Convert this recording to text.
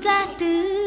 在等。